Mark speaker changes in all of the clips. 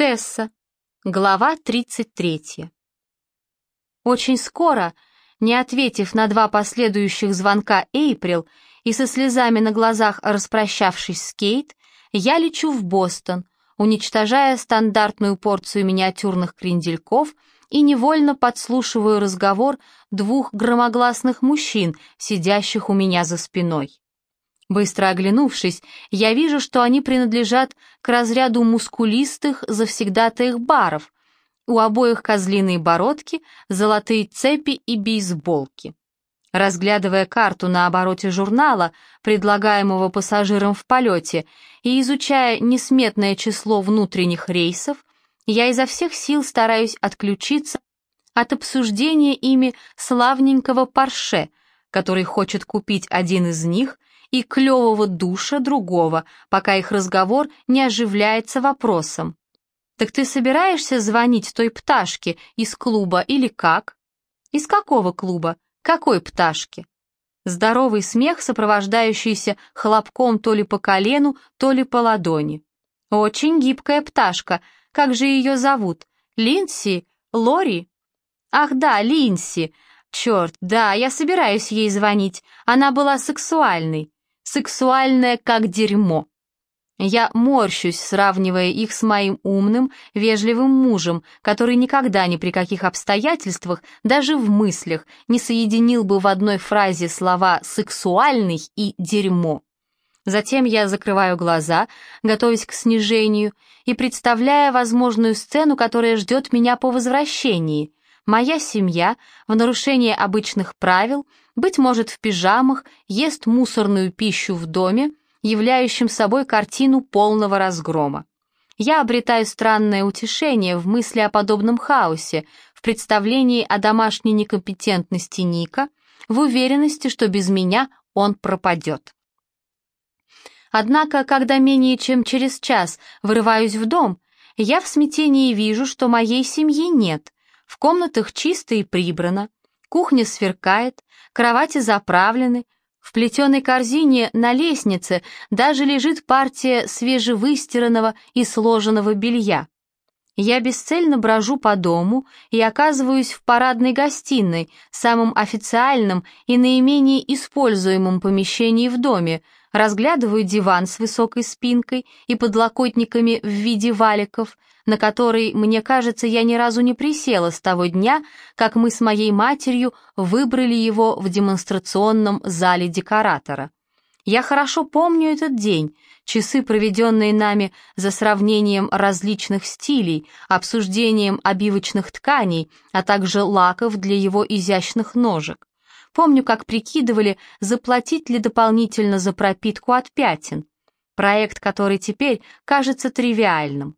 Speaker 1: Тесса. Глава 33. Очень скоро, не ответив на два последующих звонка Эйприл и со слезами на глазах распрощавшись с Кейт, я лечу в Бостон, уничтожая стандартную порцию миниатюрных крендельков и невольно подслушиваю разговор двух громогласных мужчин, сидящих у меня за спиной. Быстро оглянувшись, я вижу, что они принадлежат к разряду мускулистых завсегдатаих баров. У обоих козлиные бородки, золотые цепи и бейсболки. Разглядывая карту на обороте журнала, предлагаемого пассажирам в полете, и изучая несметное число внутренних рейсов, я изо всех сил стараюсь отключиться от обсуждения ими славненького Порше, который хочет купить один из них — и клевого душа другого, пока их разговор не оживляется вопросом. «Так ты собираешься звонить той пташке из клуба или как?» «Из какого клуба? Какой пташки?» Здоровый смех, сопровождающийся хлопком то ли по колену, то ли по ладони. «Очень гибкая пташка. Как же ее зовут? Линси? Лори?» «Ах да, Линси. Черт, да, я собираюсь ей звонить. Она была сексуальной сексуальное как дерьмо. Я морщусь, сравнивая их с моим умным, вежливым мужем, который никогда ни при каких обстоятельствах, даже в мыслях, не соединил бы в одной фразе слова «сексуальный» и «дерьмо». Затем я закрываю глаза, готовясь к снижению, и представляя возможную сцену, которая ждет меня по возвращении. Моя семья, в нарушение обычных правил, быть может, в пижамах, ест мусорную пищу в доме, являющем собой картину полного разгрома. Я обретаю странное утешение в мысли о подобном хаосе, в представлении о домашней некомпетентности Ника, в уверенности, что без меня он пропадет. Однако, когда менее чем через час вырываюсь в дом, я в смятении вижу, что моей семьи нет, в комнатах чисто и прибрано, кухня сверкает, кровати заправлены, в плетеной корзине на лестнице даже лежит партия свежевыстиранного и сложенного белья. Я бесцельно брожу по дому и оказываюсь в парадной гостиной, самом официальном и наименее используемом помещении в доме, разглядываю диван с высокой спинкой и подлокотниками в виде валиков, на который, мне кажется, я ни разу не присела с того дня, как мы с моей матерью выбрали его в демонстрационном зале декоратора. Я хорошо помню этот день, часы, проведенные нами за сравнением различных стилей, обсуждением обивочных тканей, а также лаков для его изящных ножек. Помню, как прикидывали, заплатить ли дополнительно за пропитку от пятен. Проект, который теперь кажется тривиальным.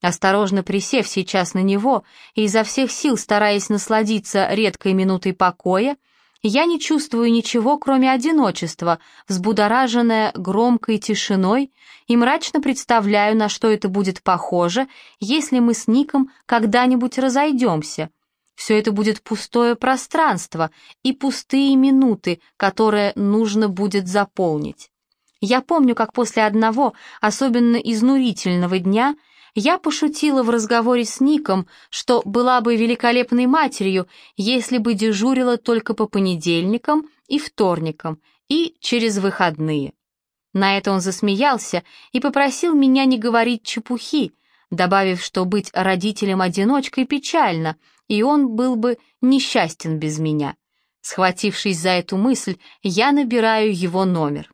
Speaker 1: Осторожно присев сейчас на него и изо всех сил стараясь насладиться редкой минутой покоя, я не чувствую ничего, кроме одиночества, взбудораженное громкой тишиной, и мрачно представляю, на что это будет похоже, если мы с Ником когда-нибудь разойдемся. Все это будет пустое пространство и пустые минуты, которые нужно будет заполнить. Я помню, как после одного, особенно изнурительного дня, я пошутила в разговоре с Ником, что была бы великолепной матерью, если бы дежурила только по понедельникам и вторникам и через выходные. На это он засмеялся и попросил меня не говорить чепухи, добавив, что быть родителем-одиночкой печально, и он был бы несчастен без меня. Схватившись за эту мысль, я набираю его номер.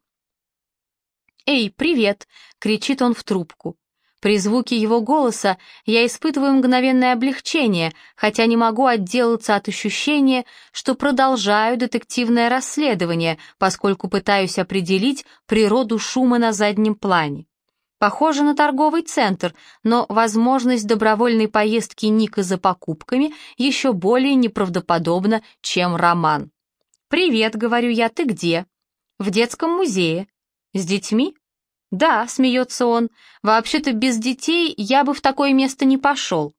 Speaker 1: «Эй, привет!» — кричит он в трубку. При звуке его голоса я испытываю мгновенное облегчение, хотя не могу отделаться от ощущения, что продолжаю детективное расследование, поскольку пытаюсь определить природу шума на заднем плане. Похоже на торговый центр, но возможность добровольной поездки Ника за покупками еще более неправдоподобна, чем роман. «Привет», — говорю я, — «ты где?» «В детском музее». «С детьми?» «Да», — смеется он, — «вообще-то без детей я бы в такое место не пошел».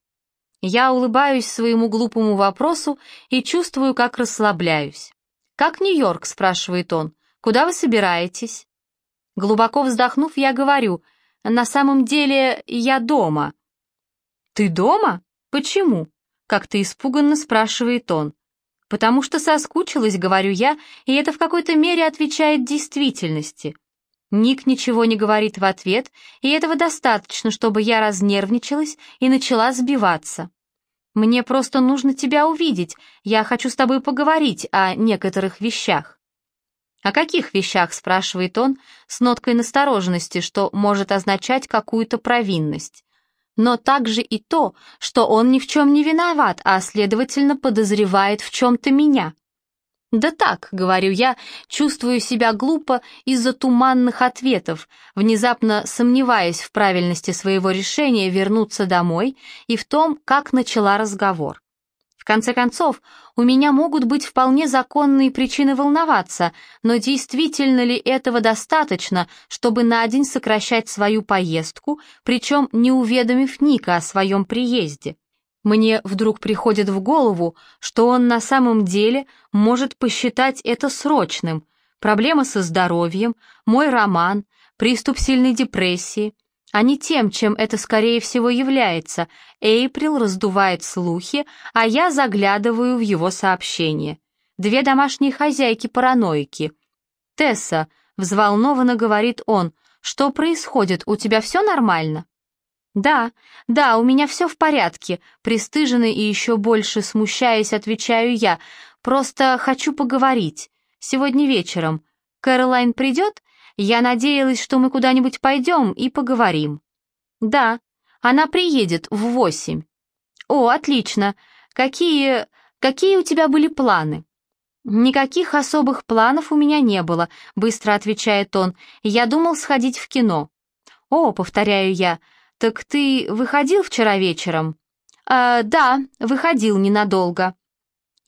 Speaker 1: Я улыбаюсь своему глупому вопросу и чувствую, как расслабляюсь. «Как Нью-Йорк?» — спрашивает он. «Куда вы собираетесь?» Глубоко вздохнув, я говорю, «На самом деле я дома». «Ты дома? Почему?» — как-то испуганно спрашивает он. «Потому что соскучилась», — говорю я, и это в какой-то мере отвечает действительности. Ник ничего не говорит в ответ, и этого достаточно, чтобы я разнервничалась и начала сбиваться. «Мне просто нужно тебя увидеть, я хочу с тобой поговорить о некоторых вещах». «О каких вещах?» — спрашивает он с ноткой настороженности, что может означать какую-то провинность но также и то, что он ни в чем не виноват, а, следовательно, подозревает в чем-то меня. «Да так», — говорю я, чувствую себя глупо из-за туманных ответов, внезапно сомневаясь в правильности своего решения вернуться домой и в том, как начала разговор конце концов, у меня могут быть вполне законные причины волноваться, но действительно ли этого достаточно, чтобы на день сокращать свою поездку, причем не уведомив Ника о своем приезде? Мне вдруг приходит в голову, что он на самом деле может посчитать это срочным. Проблема со здоровьем, мой роман, приступ сильной депрессии — а не тем, чем это скорее всего является. Эйприл раздувает слухи, а я заглядываю в его сообщение. Две домашние хозяйки-параноики. «Тесса», — взволнованно говорит он, — «что происходит, у тебя все нормально?» «Да, да, у меня все в порядке», — пристыженный и еще больше смущаясь, отвечаю я. «Просто хочу поговорить. Сегодня вечером. Кэролайн придет? Я надеялась, что мы куда-нибудь пойдем и поговорим». «Да, она приедет в восемь». «О, отлично. Какие... какие у тебя были планы?» «Никаких особых планов у меня не было», — быстро отвечает он. «Я думал сходить в кино». «О», — повторяю я, — «так ты выходил вчера вечером?» «Э, «Да, выходил ненадолго».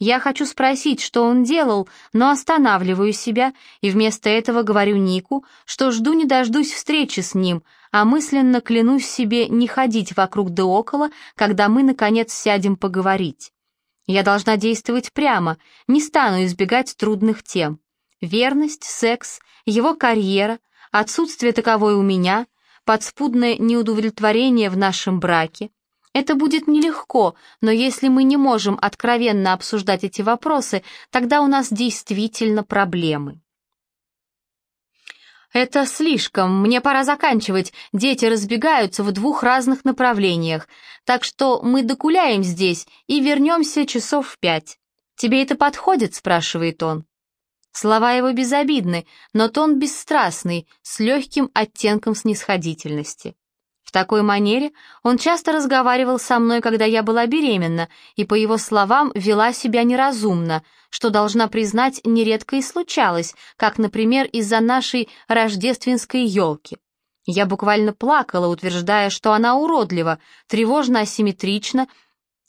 Speaker 1: Я хочу спросить, что он делал, но останавливаю себя и вместо этого говорю Нику, что жду не дождусь встречи с ним, а мысленно клянусь себе не ходить вокруг да около, когда мы, наконец, сядем поговорить. Я должна действовать прямо, не стану избегать трудных тем. Верность, секс, его карьера, отсутствие таковой у меня, подспудное неудовлетворение в нашем браке, это будет нелегко, но если мы не можем откровенно обсуждать эти вопросы, тогда у нас действительно проблемы. «Это слишком, мне пора заканчивать, дети разбегаются в двух разных направлениях, так что мы докуляем здесь и вернемся часов в пять. Тебе это подходит?» — спрашивает он. Слова его безобидны, но тон бесстрастный, с легким оттенком снисходительности. В такой манере он часто разговаривал со мной, когда я была беременна, и, по его словам, вела себя неразумно, что, должна признать, нередко и случалось, как, например, из-за нашей рождественской елки. Я буквально плакала, утверждая, что она уродлива, тревожно асимметрична,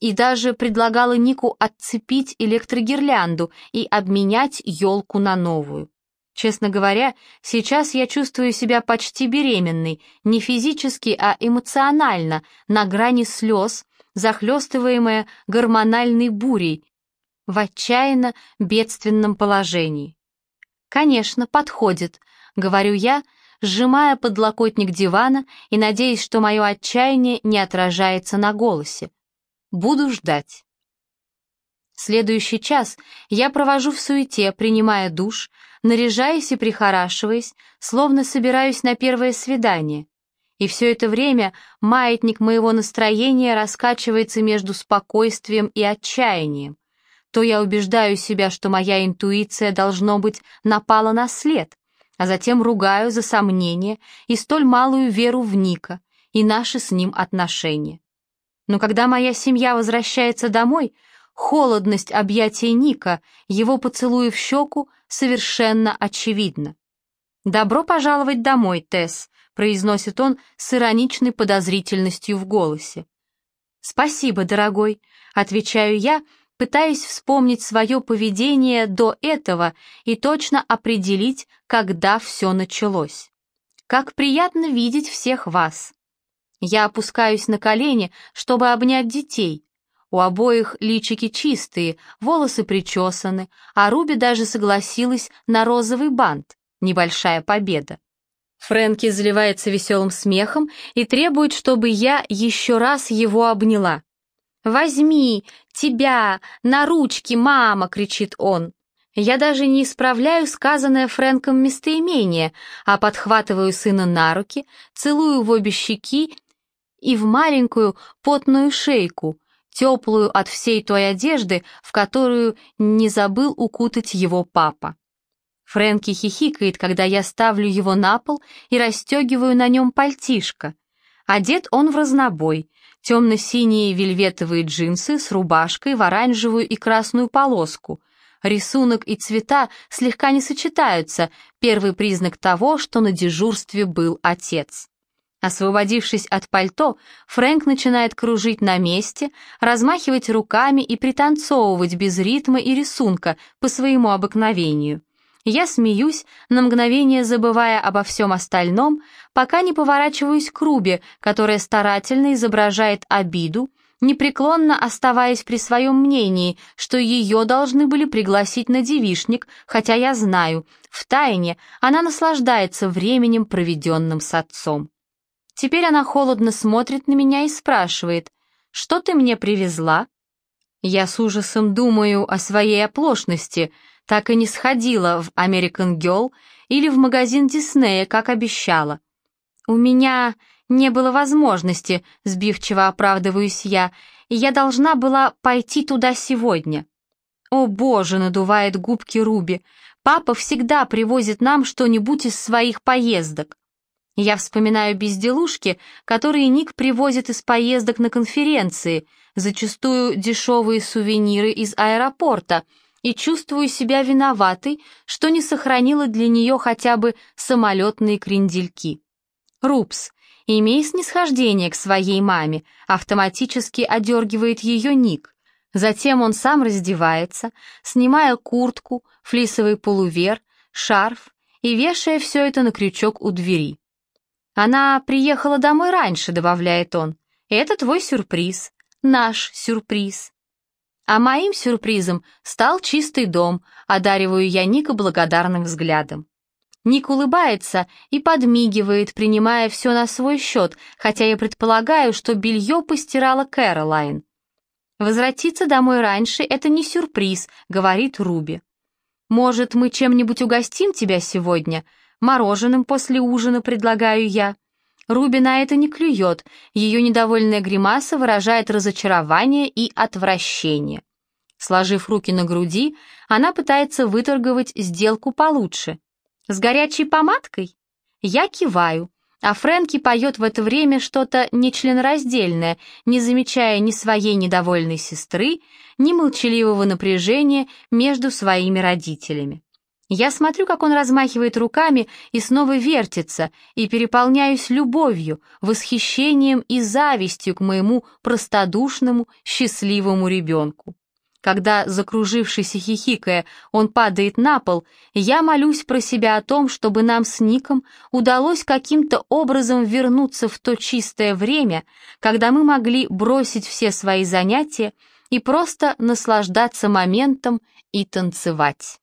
Speaker 1: и даже предлагала Нику отцепить электрогирлянду и обменять елку на новую. Честно говоря, сейчас я чувствую себя почти беременной, не физически, а эмоционально, на грани слез, захлестываемая гормональной бурей, в отчаянно бедственном положении. «Конечно, подходит», — говорю я, сжимая подлокотник дивана и надеясь, что мое отчаяние не отражается на голосе. «Буду ждать». Следующий час я провожу в суете, принимая душ, наряжаясь и прихорашиваясь, словно собираюсь на первое свидание. И все это время маятник моего настроения раскачивается между спокойствием и отчаянием. То я убеждаю себя, что моя интуиция, должно быть, напала на след, а затем ругаю за сомнение и столь малую веру в Ника и наши с ним отношения. Но когда моя семья возвращается домой — Холодность объятия Ника, его поцелуя в щеку, совершенно очевидна. «Добро пожаловать домой, Тесс», — произносит он с ироничной подозрительностью в голосе. «Спасибо, дорогой», — отвечаю я, пытаясь вспомнить свое поведение до этого и точно определить, когда все началось. «Как приятно видеть всех вас!» Я опускаюсь на колени, чтобы обнять детей, у обоих личики чистые, волосы причесаны, а Руби даже согласилась на розовый бант. Небольшая победа. Фрэнки заливается веселым смехом и требует, чтобы я еще раз его обняла. «Возьми! Тебя! На ручки, мама!» — кричит он. Я даже не исправляю сказанное Фрэнком местоимение, а подхватываю сына на руки, целую в обе щеки и в маленькую потную шейку, теплую от всей той одежды, в которую не забыл укутать его папа. Фрэнки хихикает, когда я ставлю его на пол и расстегиваю на нем пальтишко. Одет он в разнобой, темно-синие вельветовые джинсы с рубашкой в оранжевую и красную полоску. Рисунок и цвета слегка не сочетаются, первый признак того, что на дежурстве был отец. Освободившись от пальто, Фрэнк начинает кружить на месте, размахивать руками и пританцовывать без ритма и рисунка по своему обыкновению. Я смеюсь, на мгновение забывая обо всем остальном, пока не поворачиваюсь к Рубе, которая старательно изображает обиду, непреклонно оставаясь при своем мнении, что ее должны были пригласить на девишник, хотя я знаю, в тайне она наслаждается временем, проведенным с отцом. Теперь она холодно смотрит на меня и спрашивает, «Что ты мне привезла?» Я с ужасом думаю о своей оплошности — так и не сходила в American Girl или в магазин Диснея, как обещала. У меня не было возможности, сбивчиво оправдываюсь я, и я должна была пойти туда сегодня. О боже, надувает губки Руби, папа всегда привозит нам что-нибудь из своих поездок. Я вспоминаю безделушки, которые Ник привозит из поездок на конференции, зачастую дешевые сувениры из аэропорта — и чувствую себя виноватой, что не сохранила для нее хотя бы самолетные крендельки. Рупс, имей снисхождение к своей маме, автоматически одергивает ее ник. Затем он сам раздевается, снимая куртку, флисовый полувер, шарф и вешая все это на крючок у двери. «Она приехала домой раньше», — добавляет он. «Это твой сюрприз, наш сюрприз». А моим сюрпризом стал чистый дом, одариваю я Ника благодарным взглядом. Ник улыбается и подмигивает, принимая все на свой счет, хотя я предполагаю, что белье постирала Кэролайн. «Возвратиться домой раньше — это не сюрприз», — говорит Руби. «Может, мы чем-нибудь угостим тебя сегодня? Мороженым после ужина предлагаю я». Руби на это не клюет, ее недовольная гримаса выражает разочарование и отвращение. Сложив руки на груди, она пытается выторговать сделку получше. «С горячей помадкой?» Я киваю, а Фрэнки поет в это время что-то нечленораздельное, не замечая ни своей недовольной сестры, ни молчаливого напряжения между своими родителями. Я смотрю, как он размахивает руками и снова вертится, и переполняюсь любовью, восхищением и завистью к моему простодушному, счастливому ребенку. Когда, закружившись и хихикая, он падает на пол, я молюсь про себя о том, чтобы нам с Ником удалось каким-то образом вернуться в то чистое время, когда мы могли бросить все свои занятия и просто наслаждаться моментом и танцевать.